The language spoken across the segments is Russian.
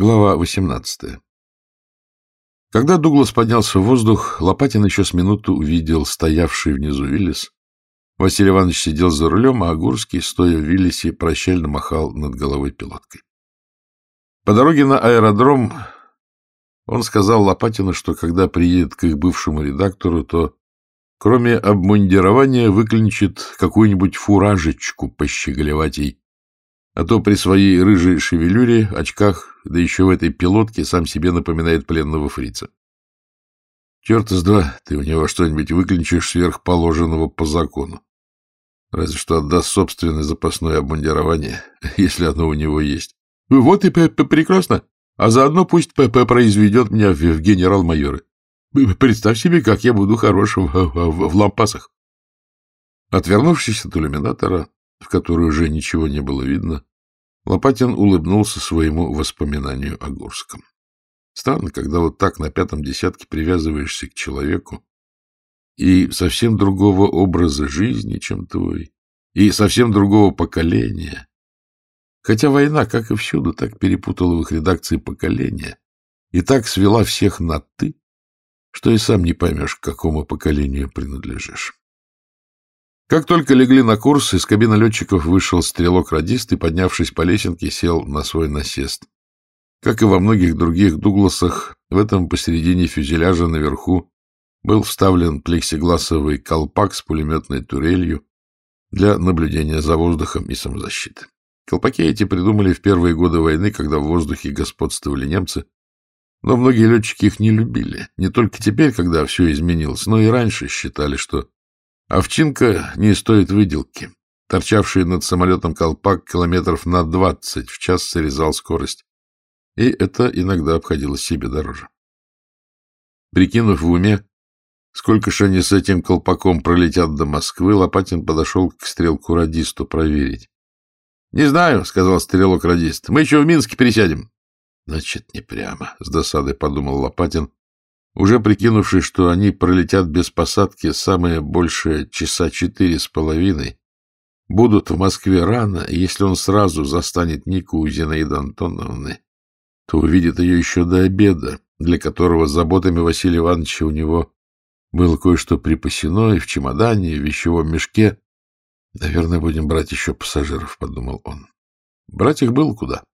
Глава 18. Когда Дуглас поднялся в воздух, Лопатин еще с минуту увидел стоявший внизу Виллис. Василий Иванович сидел за рулем, а Огурский, стоя в Виллисе, прощально махал над головой пилоткой. По дороге на аэродром он сказал Лопатину, что когда приедет к их бывшему редактору, то кроме обмундирования выклинчит какую-нибудь фуражечку пощеголеватей, а то при своей рыжей шевелюре, очках, да еще в этой пилотке сам себе напоминает пленного фрица. Черт из два, ты у него что-нибудь выклинчишь сверхположенного по закону. Разве что отдаст собственное запасное обмундирование, если оно у него есть. Вот и прекрасно. А заодно пусть ПП произведет меня в, в генерал-майоры. Представь себе, как я буду хорош в, в, в лампасах. Отвернувшись от иллюминатора, в который уже ничего не было видно, Лопатин улыбнулся своему воспоминанию о Гурском. Странно, когда вот так на пятом десятке привязываешься к человеку, и совсем другого образа жизни, чем твой, и совсем другого поколения. Хотя война, как и всюду, так перепутала в их редакции поколения и так свела всех на «ты», что и сам не поймешь, к какому поколению принадлежишь. Как только легли на курс, из кабины летчиков вышел стрелок-радист и, поднявшись по лесенке, сел на свой насест. Как и во многих других Дугласах, в этом посередине фюзеляжа наверху был вставлен плексигласовый колпак с пулеметной турелью для наблюдения за воздухом и самозащиты. Колпаки эти придумали в первые годы войны, когда в воздухе господствовали немцы, но многие летчики их не любили. Не только теперь, когда все изменилось, но и раньше считали, что Овчинка не стоит выделки. Торчавший над самолетом колпак километров на двадцать в час срезал скорость. И это иногда обходилось себе дороже. Прикинув в уме, сколько ж они с этим колпаком пролетят до Москвы, Лопатин подошел к стрелку-радисту проверить. — Не знаю, — сказал стрелок-радист. — Мы еще в Минске пересядем. — Значит, не прямо, — с досадой подумал Лопатин уже прикинувшись, что они пролетят без посадки самое большее часа четыре с половиной, будут в Москве рано, и если он сразу застанет Нику у Зинаиды Антоновны, то увидит ее еще до обеда, для которого заботами Василия Ивановича у него было кое-что припасено и в чемодане, и в вещевом мешке. Наверное, будем брать еще пассажиров, — подумал он. Брать их было куда.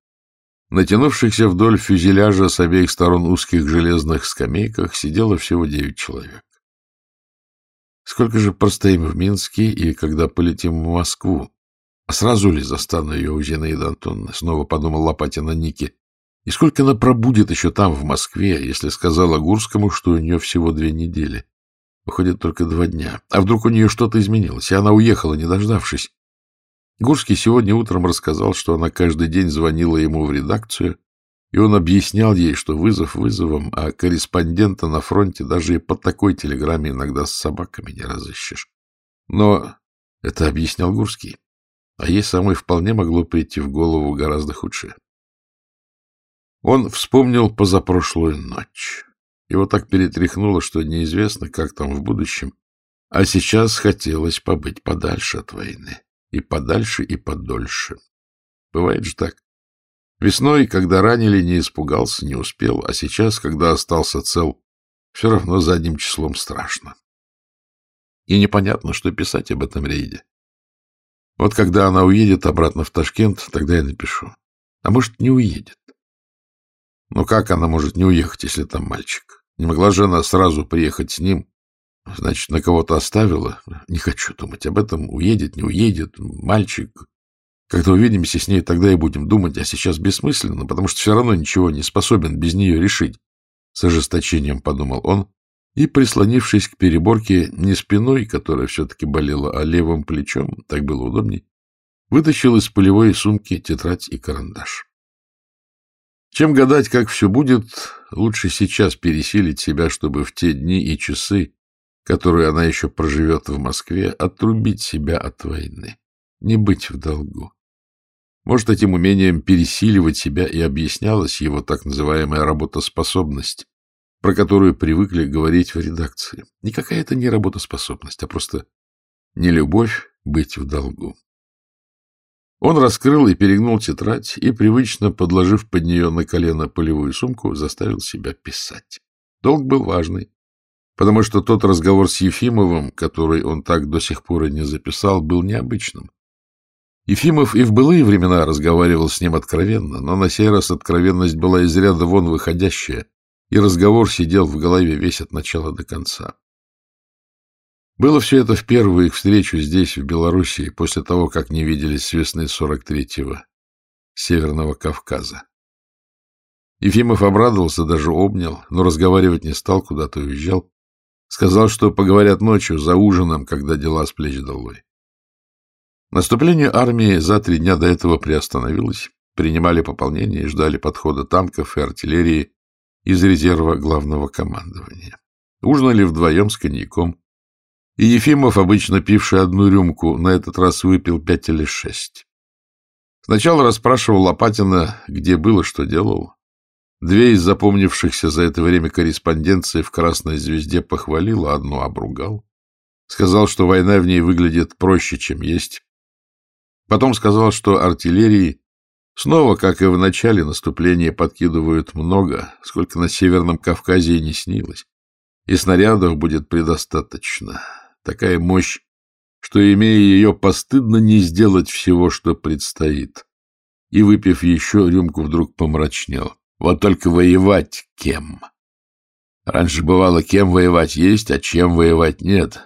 Натянувшихся вдоль фюзеляжа с обеих сторон узких железных скамейках сидело всего девять человек. Сколько же простоим в Минске и когда полетим в Москву? А сразу ли застану ее у Зинаиды Антоновны? Снова подумал Лопатин о Нике. И сколько она пробудет еще там, в Москве, если сказала Гурскому, что у нее всего две недели? Выходит, только два дня. А вдруг у нее что-то изменилось, и она уехала, не дождавшись? Гурский сегодня утром рассказал, что она каждый день звонила ему в редакцию, и он объяснял ей, что вызов вызовом, а корреспондента на фронте даже и под такой телеграмме иногда с собаками не разыщешь. Но это объяснял Гурский, а ей самой вполне могло прийти в голову гораздо худшее. Он вспомнил позапрошлую ночь. Его так перетряхнуло, что неизвестно, как там в будущем, а сейчас хотелось побыть подальше от войны. И подальше, и подольше. Бывает же так. Весной, когда ранили, не испугался, не успел, а сейчас, когда остался цел, все равно задним числом страшно. И непонятно, что писать об этом рейде. Вот когда она уедет обратно в Ташкент, тогда я напишу. А может, не уедет. Но как она может не уехать, если там мальчик? Не могла же она сразу приехать с ним Значит, на кого-то оставила? Не хочу думать об этом. Уедет, не уедет. Мальчик. Когда увидимся с ней, тогда и будем думать. А сейчас бессмысленно, потому что все равно ничего не способен без нее решить. С ожесточением подумал он и, прислонившись к переборке не спиной, которая все-таки болела, а левым плечом, так было удобней, вытащил из полевой сумки тетрадь и карандаш. Чем гадать, как все будет, лучше сейчас пересилить себя, чтобы в те дни и часы, которую она еще проживет в Москве, отрубить себя от войны, не быть в долгу. Может, этим умением пересиливать себя и объяснялась его так называемая работоспособность, про которую привыкли говорить в редакции. Никакая это не работоспособность, а просто не любовь быть в долгу. Он раскрыл и перегнул тетрадь и, привычно подложив под нее на колено полевую сумку, заставил себя писать. Долг был важный, потому что тот разговор с Ефимовым, который он так до сих пор и не записал, был необычным. Ефимов и в былые времена разговаривал с ним откровенно, но на сей раз откровенность была из ряда вон выходящая, и разговор сидел в голове весь от начала до конца. Было все это в первую их встречу здесь, в Белоруссии, после того, как не виделись с весны 43-го Северного Кавказа. Ефимов обрадовался, даже обнял, но разговаривать не стал, куда-то уезжал. Сказал, что поговорят ночью, за ужином, когда дела с плеч долой. Наступление армии за три дня до этого приостановилось. Принимали пополнение и ждали подхода танков и артиллерии из резерва главного командования. Ужинали вдвоем с коньяком. И Ефимов, обычно пивший одну рюмку, на этот раз выпил пять или шесть. Сначала расспрашивал Лопатина, где было, что делал. Две из запомнившихся за это время корреспонденции в «Красной звезде» похвалил, одну обругал. Сказал, что война в ней выглядит проще, чем есть. Потом сказал, что артиллерии снова, как и в начале наступления, подкидывают много, сколько на Северном Кавказе и не снилось. И снарядов будет предостаточно. Такая мощь, что, имея ее, постыдно не сделать всего, что предстоит. И, выпив еще, рюмку вдруг помрачнел. Вот только воевать кем? Раньше бывало, кем воевать есть, а чем воевать нет.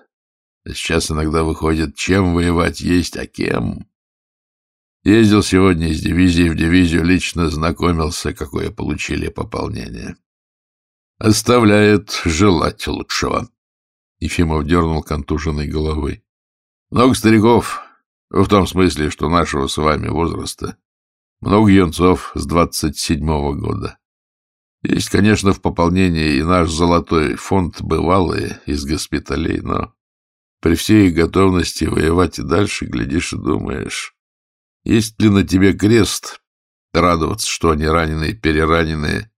А сейчас иногда выходит, чем воевать есть, а кем Ездил сегодня из дивизии в дивизию, лично знакомился, какое получили пополнение. Оставляет желать лучшего. Ефимов дернул контуженной головой. Много стариков, в том смысле, что нашего с вами возраста. Много юнцов с двадцать седьмого года. Есть, конечно, в пополнении и наш золотой фонд бывалые из госпиталей, но при всей их готовности воевать и дальше, глядишь и думаешь, есть ли на тебе крест? Радоваться, что они раненые, перераненные,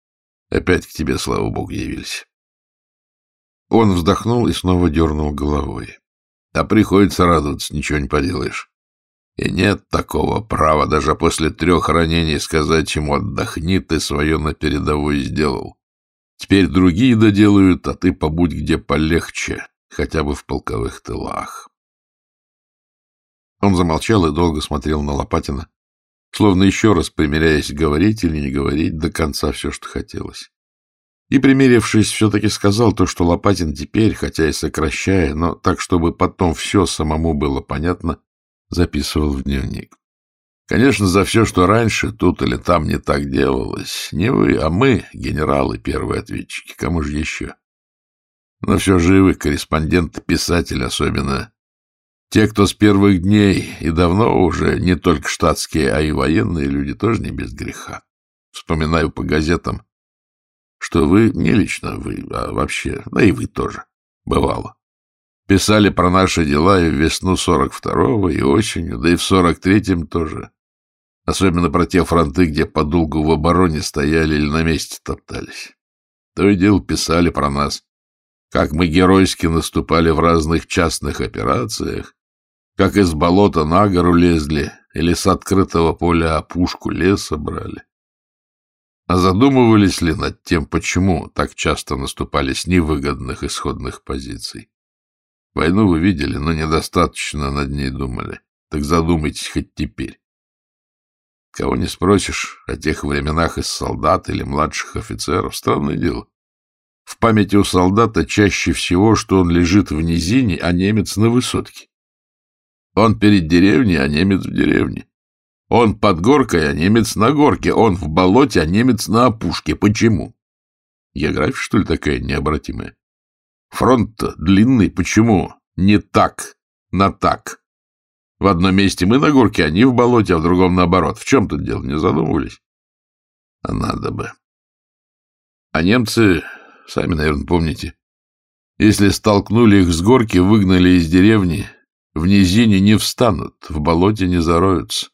опять к тебе, слава богу, явились. Он вздохнул и снова дернул головой. А приходится радоваться, ничего не поделаешь. И нет такого права даже после трех ранений сказать ему «отдохни, ты свое на передовой сделал». Теперь другие доделают, а ты побудь где полегче, хотя бы в полковых тылах. Он замолчал и долго смотрел на Лопатина, словно еще раз примеряясь, говорить или не говорить до конца все, что хотелось. И, примерившись, все-таки сказал то, что Лопатин теперь, хотя и сокращая, но так, чтобы потом все самому было понятно, записывал в дневник. Конечно, за все, что раньше тут или там не так делалось, не вы, а мы, генералы, первые ответчики, кому же еще? Но все живы, корреспонденты, писатели особенно, те, кто с первых дней и давно уже не только штатские, а и военные люди, тоже не без греха. Вспоминаю по газетам, что вы, не лично вы, а вообще, да и вы тоже, бывало. Писали про наши дела и в весну 42-го, и осенью, да и в 43-м тоже. Особенно про те фронты, где подолгу в обороне стояли или на месте топтались. То и дело писали про нас, как мы геройски наступали в разных частных операциях, как из болота на гору лезли или с открытого поля опушку леса брали. А задумывались ли над тем, почему так часто наступали с невыгодных исходных позиций? Войну вы видели, но недостаточно над ней думали. Так задумайтесь хоть теперь. Кого не спросишь о тех временах из солдат или младших офицеров, странное дело. В памяти у солдата чаще всего, что он лежит в низине, а немец на высотке. Он перед деревней, а немец в деревне. Он под горкой, а немец на горке. Он в болоте, а немец на опушке. Почему? География, что ли, такая необратимая? Фронт-то длинный. Почему? Не так, на так. В одном месте мы на горке, они в болоте, а в другом наоборот. В чем тут дело? Не задумывались? А надо бы. А немцы, сами, наверное, помните, если столкнули их с горки, выгнали из деревни, в низине не встанут, в болоте не зароются.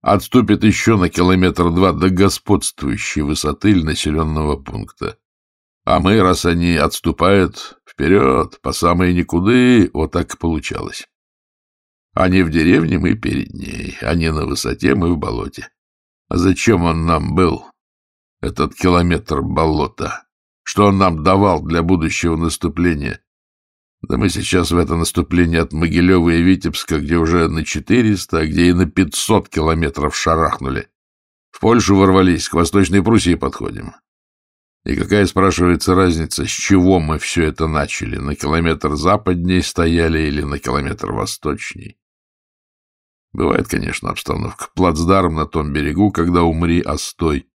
Отступят еще на километр-два до господствующей высоты или населенного пункта. А мы, раз они отступают, вперед, по самой никуды, вот так и получалось. Они в деревне, мы перед ней. Они на высоте, мы в болоте. А зачем он нам был, этот километр болота? Что он нам давал для будущего наступления? Да мы сейчас в это наступление от Могилева и Витебска, где уже на 400, а где и на 500 километров шарахнули. В Польшу ворвались, к Восточной Пруссии подходим. И какая, спрашивается, разница, с чего мы все это начали? На километр западней стояли или на километр восточней? Бывает, конечно, обстановка. Плацдарм на том берегу, когда умри, остой,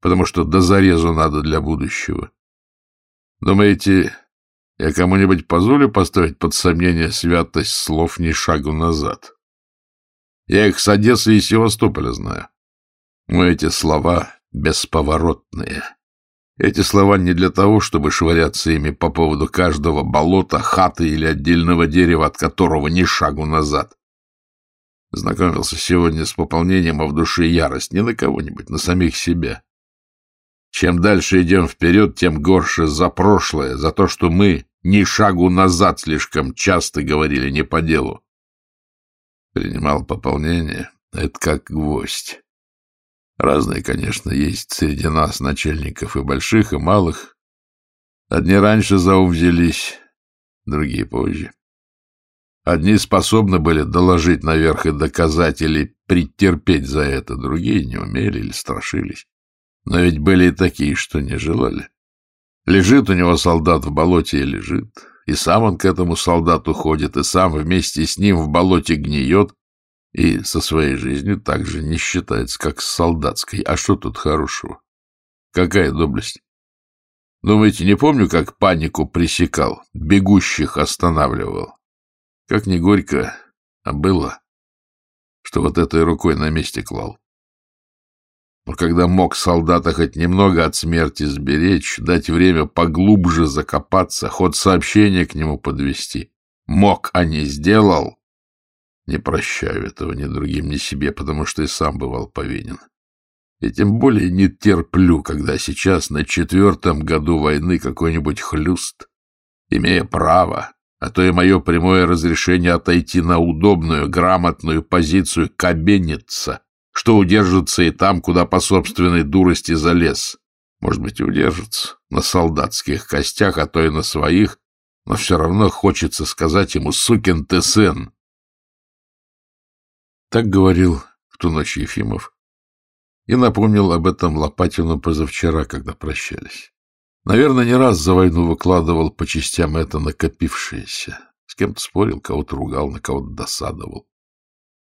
потому что до зарезу надо для будущего. Думаете, я кому-нибудь позволю поставить под сомнение святость слов ни шагу назад? Я их с Одессы и Севастополя знаю. Но эти слова бесповоротные. Эти слова не для того, чтобы швыряться ими по поводу каждого болота, хаты или отдельного дерева, от которого ни шагу назад. Знакомился сегодня с пополнением, а в душе ярость не на кого-нибудь, на самих себя. Чем дальше идем вперед, тем горше за прошлое, за то, что мы ни шагу назад слишком часто говорили не по делу. Принимал пополнение, это как гвоздь. Разные, конечно, есть среди нас начальников и больших, и малых. Одни раньше за ум взялись, другие позже. Одни способны были доложить наверх и доказать или претерпеть за это, другие не умели или страшились. Но ведь были и такие, что не желали. Лежит у него солдат в болоте и лежит, и сам он к этому солдату ходит, и сам вместе с ним в болоте гниет, и со своей жизнью так же не считается, как с солдатской. А что тут хорошего? Какая доблесть? Думаете, не помню, как панику пресекал, бегущих останавливал? Как не горько, а было, что вот этой рукой на месте клал. Но когда мог солдата хоть немного от смерти сберечь, дать время поглубже закопаться, ход сообщения к нему подвести, мог, а не сделал, не прощаю этого ни другим, ни себе, потому что и сам бывал повинен. И тем более не терплю, когда сейчас на четвертом году войны какой-нибудь хлюст, имея право, а то и мое прямое разрешение отойти на удобную, грамотную позицию, кабенится, что удержится и там, куда по собственной дурости залез. Может быть, удержится на солдатских костях, а то и на своих, но все равно хочется сказать ему «сукин ты сын». Так говорил в ту ночь Ефимов и напомнил об этом Лопатину позавчера, когда прощались. Наверное, не раз за войну выкладывал по частям это накопившееся. С кем-то спорил, кого-то ругал, на кого-то досадовал.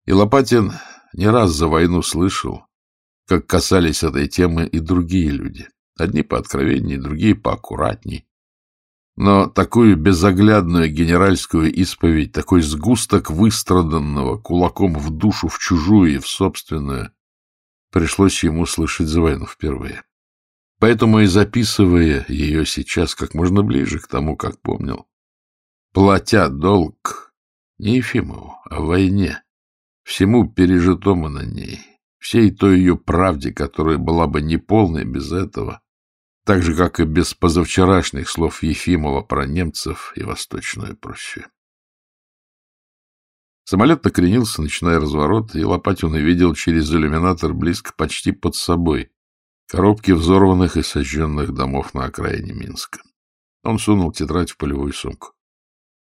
И Лопатин не раз за войну слышал, как касались этой темы и другие люди. Одни по откровенней, другие по аккуратней. Но такую безоглядную генеральскую исповедь, такой сгусток выстраданного кулаком в душу, в чужую и в собственную, пришлось ему слышать за войну впервые. Поэтому и записывая ее сейчас как можно ближе к тому, как помнил, платя долг не Ефимову, а войне, всему пережитому на ней, всей той ее правде, которая была бы неполной без этого, так же, как и без позавчерашних слов Ефимова про немцев и Восточную Пруссию. Самолет накренился, начиная разворот, и Лопатин увидел через иллюминатор близко, почти под собой, коробки взорванных и сожженных домов на окраине Минска. Он сунул тетрадь в полевую сумку.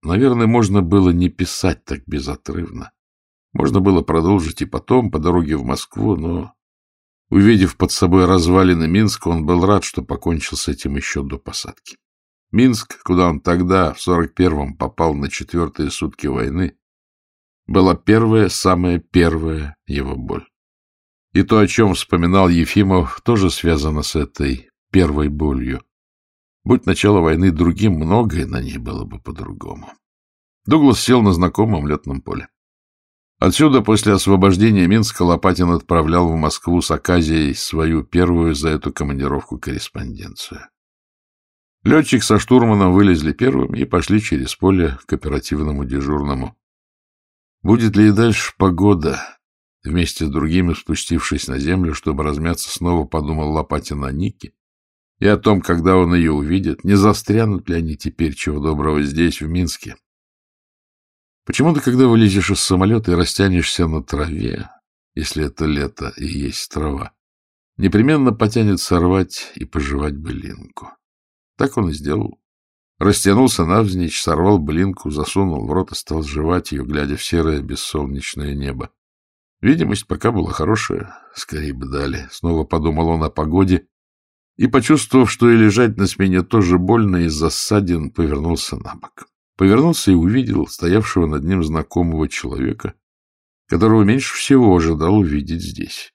Наверное, можно было не писать так безотрывно. Можно было продолжить и потом, по дороге в Москву, но Увидев под собой развалины Минска, он был рад, что покончил с этим еще до посадки. Минск, куда он тогда, в 41-м, попал на четвертые сутки войны, была первая, самая первая его боль. И то, о чем вспоминал Ефимов, тоже связано с этой первой болью. Будь начало войны другим, многое на ней было бы по-другому. Дуглас сел на знакомом летном поле. Отсюда после освобождения Минска Лопатин отправлял в Москву с Аказией свою первую за эту командировку корреспонденцию. Летчик со штурманом вылезли первым и пошли через поле к оперативному дежурному. Будет ли и дальше погода? Вместе с другими, спустившись на землю, чтобы размяться, снова подумал Лопатин о Нике и о том, когда он ее увидит, не застрянут ли они теперь чего доброго здесь, в Минске. Почему-то, когда вылезешь из самолета и растянешься на траве, если это лето и есть трава, непременно потянет сорвать и пожевать былинку. Так он и сделал. Растянулся навзничь, сорвал блинку, засунул в рот и стал жевать ее, глядя в серое бессолнечное небо. Видимость пока была хорошая, скорее бы дали. Снова подумал он о погоде и, почувствовав, что и лежать на спине тоже больно из-за ссадин, повернулся на бок. Повернулся и увидел стоявшего над ним знакомого человека, которого меньше всего ожидал увидеть здесь.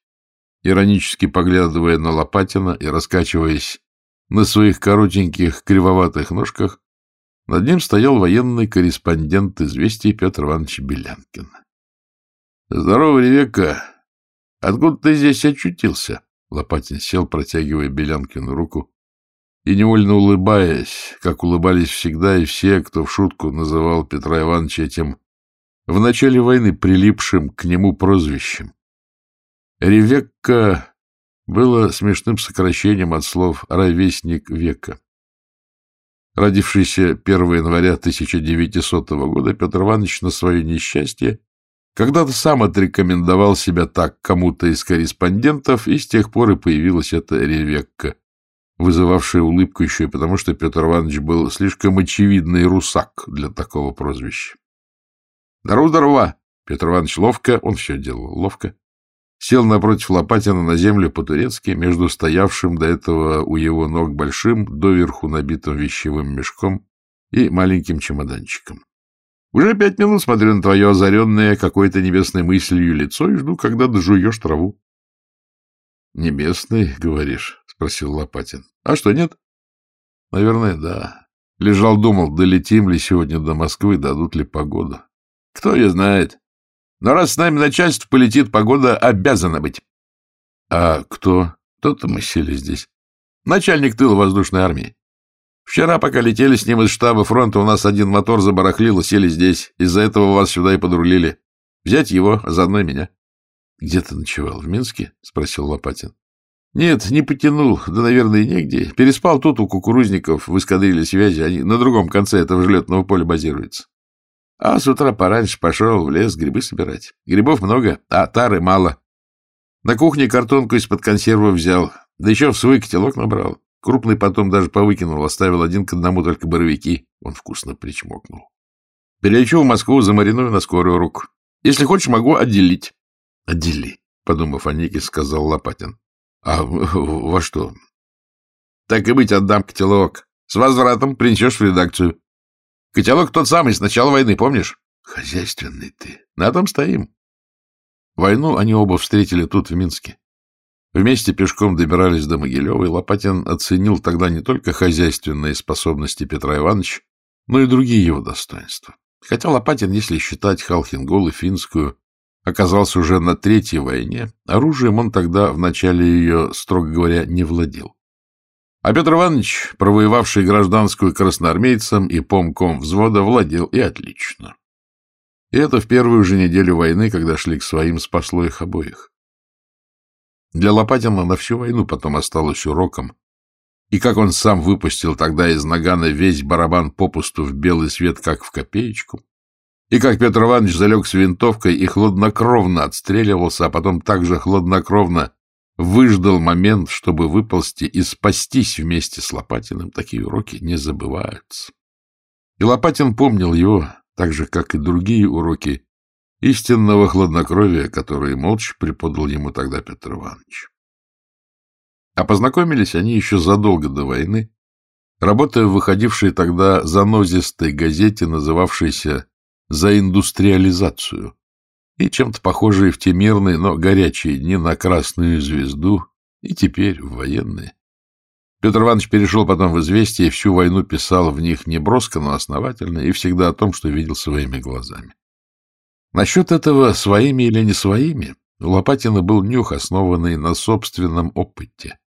Иронически поглядывая на Лопатина и раскачиваясь на своих коротеньких кривоватых ножках, над ним стоял военный корреспондент известий Петр Иванович Белянкин. — Здорово, Ревека! Откуда ты здесь очутился? Лопатин сел, протягивая Белянкину руку и невольно улыбаясь, как улыбались всегда и все, кто в шутку называл Петра Ивановича этим в начале войны прилипшим к нему прозвищем. Ревекка было смешным сокращением от слов «ровесник века». Родившийся 1 января 1900 года, Петр Иванович на свое несчастье когда-то сам отрекомендовал себя так кому-то из корреспондентов, и с тех пор и появилась эта Ревекка, вызывавшая улыбку еще и потому, что Петр Иванович был слишком очевидный русак для такого прозвища. «Здорово, здорово!» Петр Иванович ловко, он все делал ловко, сел напротив Лопатина на землю по-турецки, между стоявшим до этого у его ног большим, доверху набитым вещевым мешком и маленьким чемоданчиком. Уже пять минут смотрю на твое озаренное какой-то небесной мыслью лицо и жду, когда дожуешь траву. — Небесный, говоришь? — спросил Лопатин. — А что, нет? — Наверное, да. Лежал, думал, долетим ли сегодня до Москвы, дадут ли погоду. — Кто ее знает. Но раз с нами начальство полетит, погода обязана быть. — А кто? Кто-то мы сели здесь. Начальник тыла воздушной армии. Вчера, пока летели с ним из штаба фронта, у нас один мотор забарахлил и сели здесь. Из-за этого вас сюда и подрулили. Взять его, а заодно и меня. — Где ты ночевал? В Минске? — спросил Лопатин. — Нет, не потянул. Да, наверное, негде. Переспал тут у кукурузников в эскадриле связи. Они на другом конце этого взлетного поля базируются. А с утра пораньше пошел в лес грибы собирать. Грибов много, а тары мало. На кухне картонку из-под консервы взял. Да еще в свой котелок набрал. Крупный потом даже повыкинул, оставил один к одному только боровики. Он вкусно причмокнул. Перелечу в Москву, замариную на скорую руку. Если хочешь, могу отделить. — Отдели, — подумав о Нике, сказал Лопатин. — А во что? — Так и быть, отдам котелок. С возвратом принесешь в редакцию. Котелок тот самый, с начала войны, помнишь? — Хозяйственный ты. На том стоим. Войну они оба встретили тут, в Минске. Вместе пешком добирались до Могилева, и Лопатин оценил тогда не только хозяйственные способности Петра Ивановича, но и другие его достоинства. Хотя Лопатин, если считать Халхингол и Финскую, оказался уже на третьей войне, оружием он тогда в начале ее, строго говоря, не владел. А Петр Иванович, провоевавший гражданскую красноармейцам и помком взвода, владел и отлично. И это в первую же неделю войны, когда шли к своим, спасло их обоих. Для Лопатина на всю войну потом осталось уроком. И как он сам выпустил тогда из нагана весь барабан попусту в белый свет, как в копеечку. И как Петр Иванович залег с винтовкой и хладнокровно отстреливался, а потом также хладнокровно выждал момент, чтобы выползти и спастись вместе с Лопатиным, такие уроки не забываются. И Лопатин помнил его, так же, как и другие уроки, истинного хладнокровия, которое молча преподал ему тогда Петр Иванович. А познакомились они еще задолго до войны, работая в выходившей тогда занозистой газете, называвшейся «За индустриализацию», и чем-то похожей в те мирные, но горячие дни на красную звезду, и теперь в военные. Петр Иванович перешел потом в «Известия» и всю войну писал в них не броско, но основательно, и всегда о том, что видел своими глазами. Насчет этого, своими или не своими, у Лопатина был нюх, основанный на собственном опыте.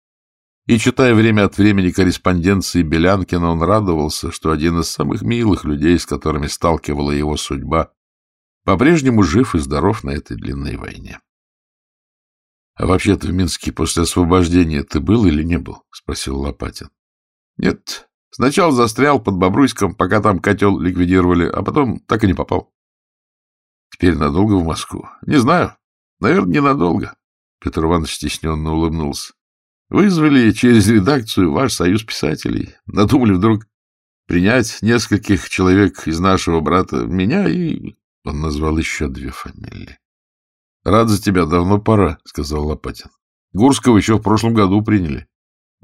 И, читая время от времени корреспонденции Белянкина, он радовался, что один из самых милых людей, с которыми сталкивала его судьба, по-прежнему жив и здоров на этой длинной войне. — А вообще-то в Минске после освобождения ты был или не был? — спросил Лопатин. — Нет. Сначала застрял под Бобруйском, пока там котел ликвидировали, а потом так и не попал. Теперь надолго в Москву? Не знаю. Наверное, ненадолго. Петр Иванович стесненно улыбнулся. Вызвали через редакцию ваш союз писателей. Надумали вдруг принять нескольких человек из нашего брата, меня и... Он назвал еще две фамилии. — Рад за тебя, давно пора, — сказал Лопатин. — Гурского еще в прошлом году приняли.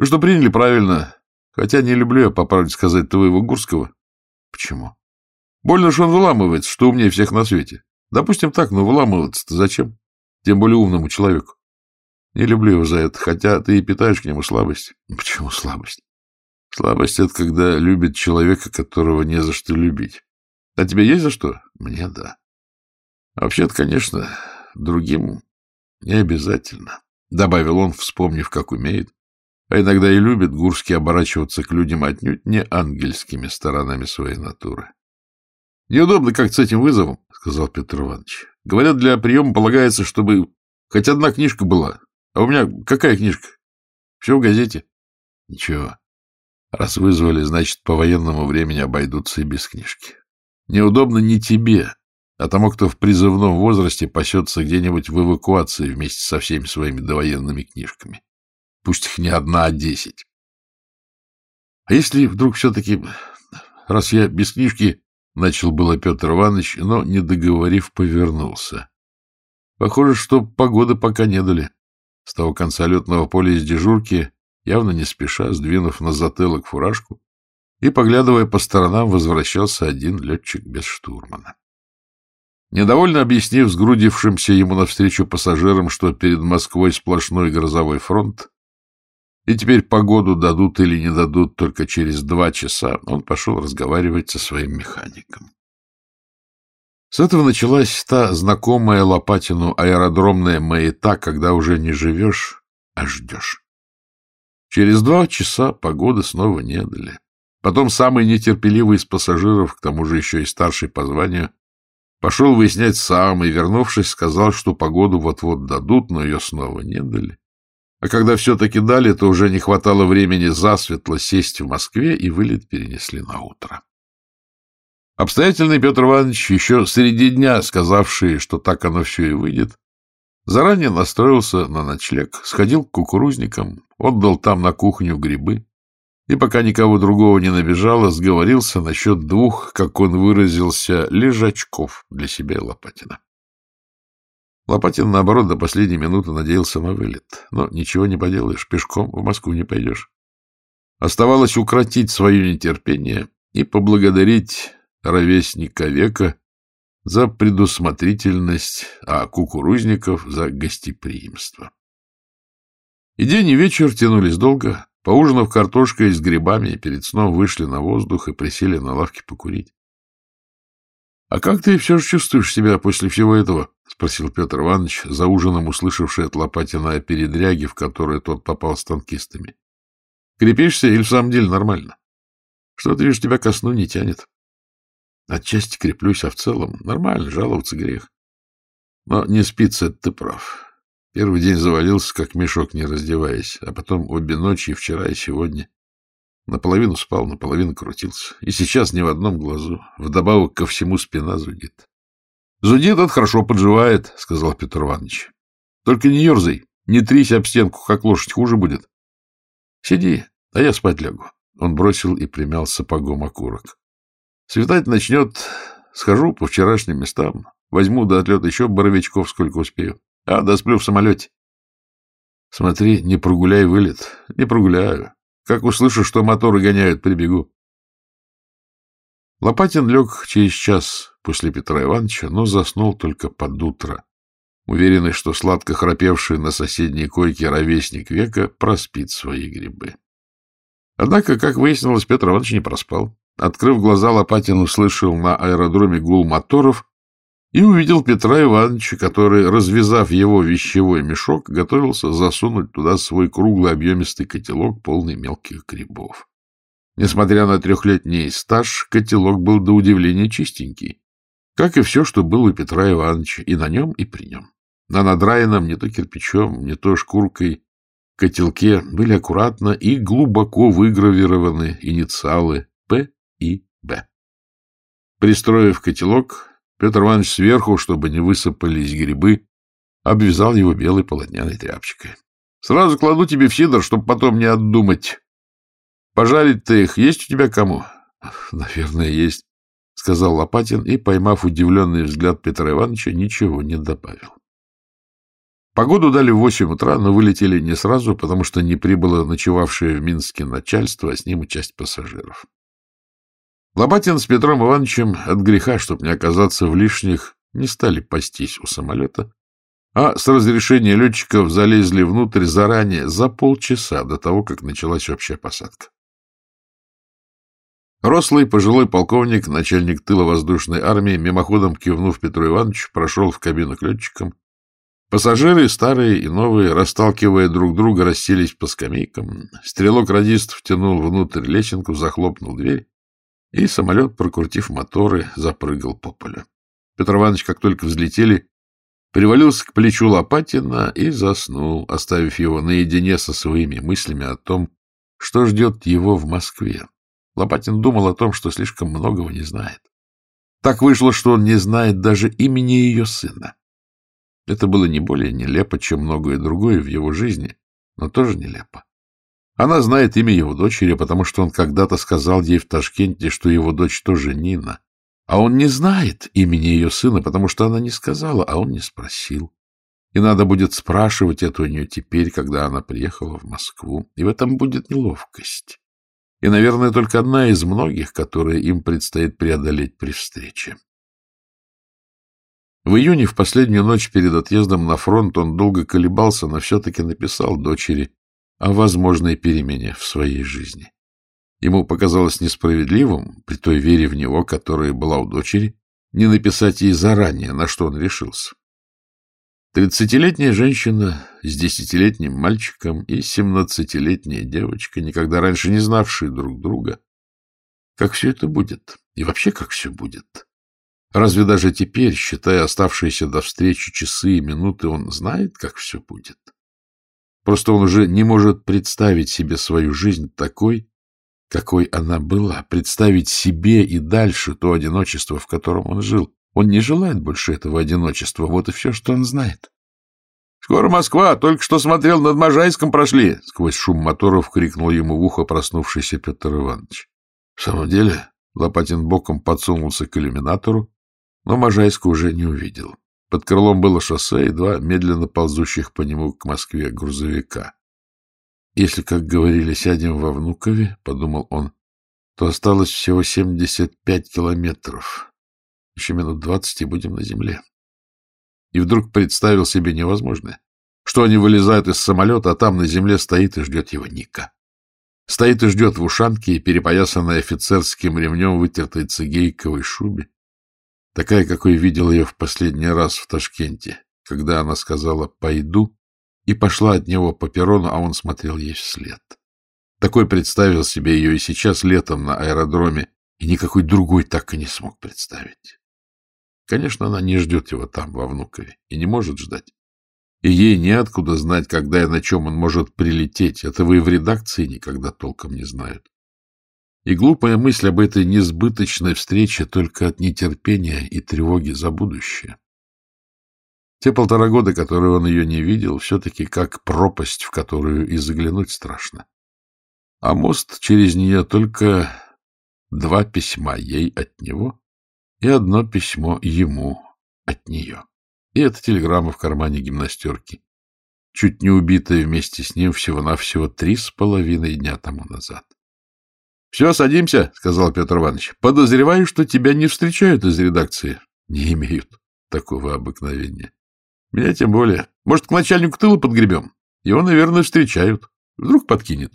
Что приняли правильно, хотя не люблю я, по правде сказать, твоего Гурского. — Почему? — Больно что он выламывается, что умнее всех на свете. Допустим так, но выламываться-то зачем? Тем более умному человеку. Не люблю его за это, хотя ты и питаешь к нему слабость. Почему слабость? Слабость — это когда любит человека, которого не за что любить. А тебе есть за что? Мне — да. Вообще-то, конечно, другим не обязательно, — добавил он, вспомнив, как умеет. А иногда и любит Гурский оборачиваться к людям отнюдь не ангельскими сторонами своей натуры. — Неудобно как с этим вызовом, — сказал Петр Иванович. — Говорят, для приема полагается, чтобы хоть одна книжка была. А у меня какая книжка? Все в газете. — Ничего. Раз вызвали, значит, по военному времени обойдутся и без книжки. Неудобно не тебе, а тому, кто в призывном возрасте пасется где-нибудь в эвакуации вместе со всеми своими довоенными книжками. Пусть их не одна, а десять. А если вдруг все-таки, раз я без книжки, начал было Петр Иванович, но, не договорив, повернулся. Похоже, что погоды пока не дали. С того конца летного поля из дежурки явно не спеша, сдвинув на затылок фуражку, и, поглядывая по сторонам, возвращался один летчик без штурмана. Недовольно объяснив сгрудившимся ему навстречу пассажирам, что перед Москвой сплошной грозовой фронт, и теперь погоду дадут или не дадут только через два часа, он пошел разговаривать со своим механиком. С этого началась та знакомая Лопатину аэродромная маята, когда уже не живешь, а ждешь. Через два часа погоды снова не дали. Потом самый нетерпеливый из пассажиров, к тому же еще и старший по званию, пошел выяснять сам и, вернувшись, сказал, что погоду вот-вот дадут, но ее снова не дали. А когда все-таки дали, то уже не хватало времени засветло сесть в Москве, и вылет перенесли на утро. Обстоятельный Петр Иванович, еще среди дня сказавший, что так оно все и выйдет, заранее настроился на ночлег, сходил к кукурузникам, отдал там на кухню грибы и, пока никого другого не набежало, сговорился насчет двух, как он выразился, лежачков для себя и Лопатина. Лопатин, наоборот, до последней минуты надеялся на вылет. Но ничего не поделаешь, пешком в Москву не пойдешь. Оставалось укротить свое нетерпение и поблагодарить ровесника века за предусмотрительность, а кукурузников за гостеприимство. И день и вечер тянулись долго. Поужинав картошкой с грибами, перед сном вышли на воздух и присели на лавке покурить. — А как ты все же чувствуешь себя после всего этого? — спросил Петр Иванович, за ужином услышавший от Лопатина о передряге, в которую тот попал с танкистами. — Крепишься или в самом деле нормально? Что-то, видишь, тебя ко сну не тянет. Отчасти креплюсь, а в целом нормально, жаловаться грех. Но не спится, ты прав. Первый день завалился, как мешок, не раздеваясь, а потом обе ночи, и вчера, и сегодня. Наполовину спал, наполовину крутился. И сейчас ни в одном глазу. Вдобавок ко всему спина зудит. — Зудит, это хорошо подживает, — сказал Петр Иванович. — Только не ерзай, не трись об стенку, как лошадь, хуже будет. — Сиди, а я спать лягу. Он бросил и примял сапогом окурок. — Светать начнет, схожу по вчерашним местам, возьму до отлета еще боровичков, сколько успею. А, да сплю в самолете. Смотри, не прогуляй вылет. Не прогуляю. Как услышу, что моторы гоняют, прибегу. Лопатин лег через час после Петра Ивановича, но заснул только под утро, уверенный, что сладко храпевший на соседней койке ровесник века проспит свои грибы. Однако, как выяснилось, Петр Иванович не проспал. Открыв глаза, Лопатин услышал на аэродроме гул моторов и увидел Петра Ивановича, который, развязав его вещевой мешок, готовился засунуть туда свой круглый объемистый котелок, полный мелких грибов. Несмотря на трехлетний стаж, котелок был до удивления чистенький, как и все, что было у Петра Ивановича, и на нем, и при нем. На надраенном не то кирпичом, не то шкуркой котелке были аккуратно и глубоко выгравированы инициалы П и Б. Пристроив котелок, Петр Иванович сверху, чтобы не высыпались грибы, обвязал его белой полотняной тряпочкой. — Сразу кладу тебе в сидор, чтобы потом не отдумать. Пожарить-то их есть у тебя кому? — Наверное, есть, — сказал Лопатин и, поймав удивленный взгляд Петра Ивановича, ничего не добавил. Погоду дали в восемь утра, но вылетели не сразу, потому что не прибыло ночевавшее в Минске начальство, а с ним и часть пассажиров. Лопатин с Петром Ивановичем от греха, чтобы не оказаться в лишних, не стали пастись у самолета, а с разрешения летчиков залезли внутрь заранее, за полчаса до того, как началась общая посадка. Рослый пожилой полковник, начальник тыла воздушной армии, мимоходом кивнув Петру Ивановичу, прошел в кабину к летчикам, Пассажиры, старые и новые, расталкивая друг друга, расселись по скамейкам. Стрелок-радист втянул внутрь лесенку, захлопнул дверь, и самолет, прокрутив моторы, запрыгал по полю. Петр Иванович, как только взлетели, привалился к плечу Лопатина и заснул, оставив его наедине со своими мыслями о том, что ждет его в Москве. Лопатин думал о том, что слишком многого не знает. Так вышло, что он не знает даже имени ее сына. Это было не более нелепо, чем многое другое в его жизни, но тоже нелепо. Она знает имя его дочери, потому что он когда-то сказал ей в Ташкенте, что его дочь тоже Нина. А он не знает имени ее сына, потому что она не сказала, а он не спросил. И надо будет спрашивать это у нее теперь, когда она приехала в Москву. И в этом будет неловкость. И, наверное, только одна из многих, которые им предстоит преодолеть при встрече. В июне, в последнюю ночь перед отъездом на фронт, он долго колебался, но все-таки написал дочери о возможной перемене в своей жизни. Ему показалось несправедливым, при той вере в него, которая была у дочери, не написать ей заранее, на что он решился. Тридцатилетняя женщина с десятилетним мальчиком и семнадцатилетняя девочка, никогда раньше не знавшие друг друга. Как все это будет? И вообще, как все будет? Разве даже теперь, считая оставшиеся до встречи часы и минуты, он знает, как все будет? Просто он уже не может представить себе свою жизнь такой, какой она была, представить себе и дальше то одиночество, в котором он жил. Он не желает больше этого одиночества, вот и все, что он знает. — Скоро Москва, только что смотрел, над Можайском прошли! — сквозь шум моторов крикнул ему в ухо проснувшийся Петр Иванович. В самом деле Лопатин боком подсунулся к иллюминатору но Можайска уже не увидел. Под крылом было шоссе и два медленно ползущих по нему к Москве грузовика. «Если, как говорили, сядем во Внукове, — подумал он, — то осталось всего семьдесят пять километров. Еще минут двадцать и будем на земле». И вдруг представил себе невозможное, что они вылезают из самолета, а там на земле стоит и ждет его Ника. Стоит и ждет в ушанке, перепоясанной офицерским ремнем вытертой цигейковой шубе, такая, какой видел ее в последний раз в Ташкенте, когда она сказала «пойду» и пошла от него по перрону, а он смотрел ей вслед. Такой представил себе ее и сейчас летом на аэродроме, и никакой другой так и не смог представить. Конечно, она не ждет его там, во Внукове, и не может ждать. И ей неоткуда знать, когда и на чем он может прилететь. Этого и в редакции никогда толком не знают. И глупая мысль об этой несбыточной встрече только от нетерпения и тревоги за будущее. Те полтора года, которые он ее не видел, все-таки как пропасть, в которую и заглянуть страшно. А мост через нее только два письма ей от него и одно письмо ему от нее. И это телеграмма в кармане гимнастерки, чуть не убитая вместе с ним всего-навсего три с половиной дня тому назад. — Все, садимся, — сказал Петр Иванович. — Подозреваю, что тебя не встречают из редакции. — Не имеют такого обыкновения. — Меня тем более. Может, к начальнику тыла подгребем? Его, наверное, встречают. Вдруг подкинет.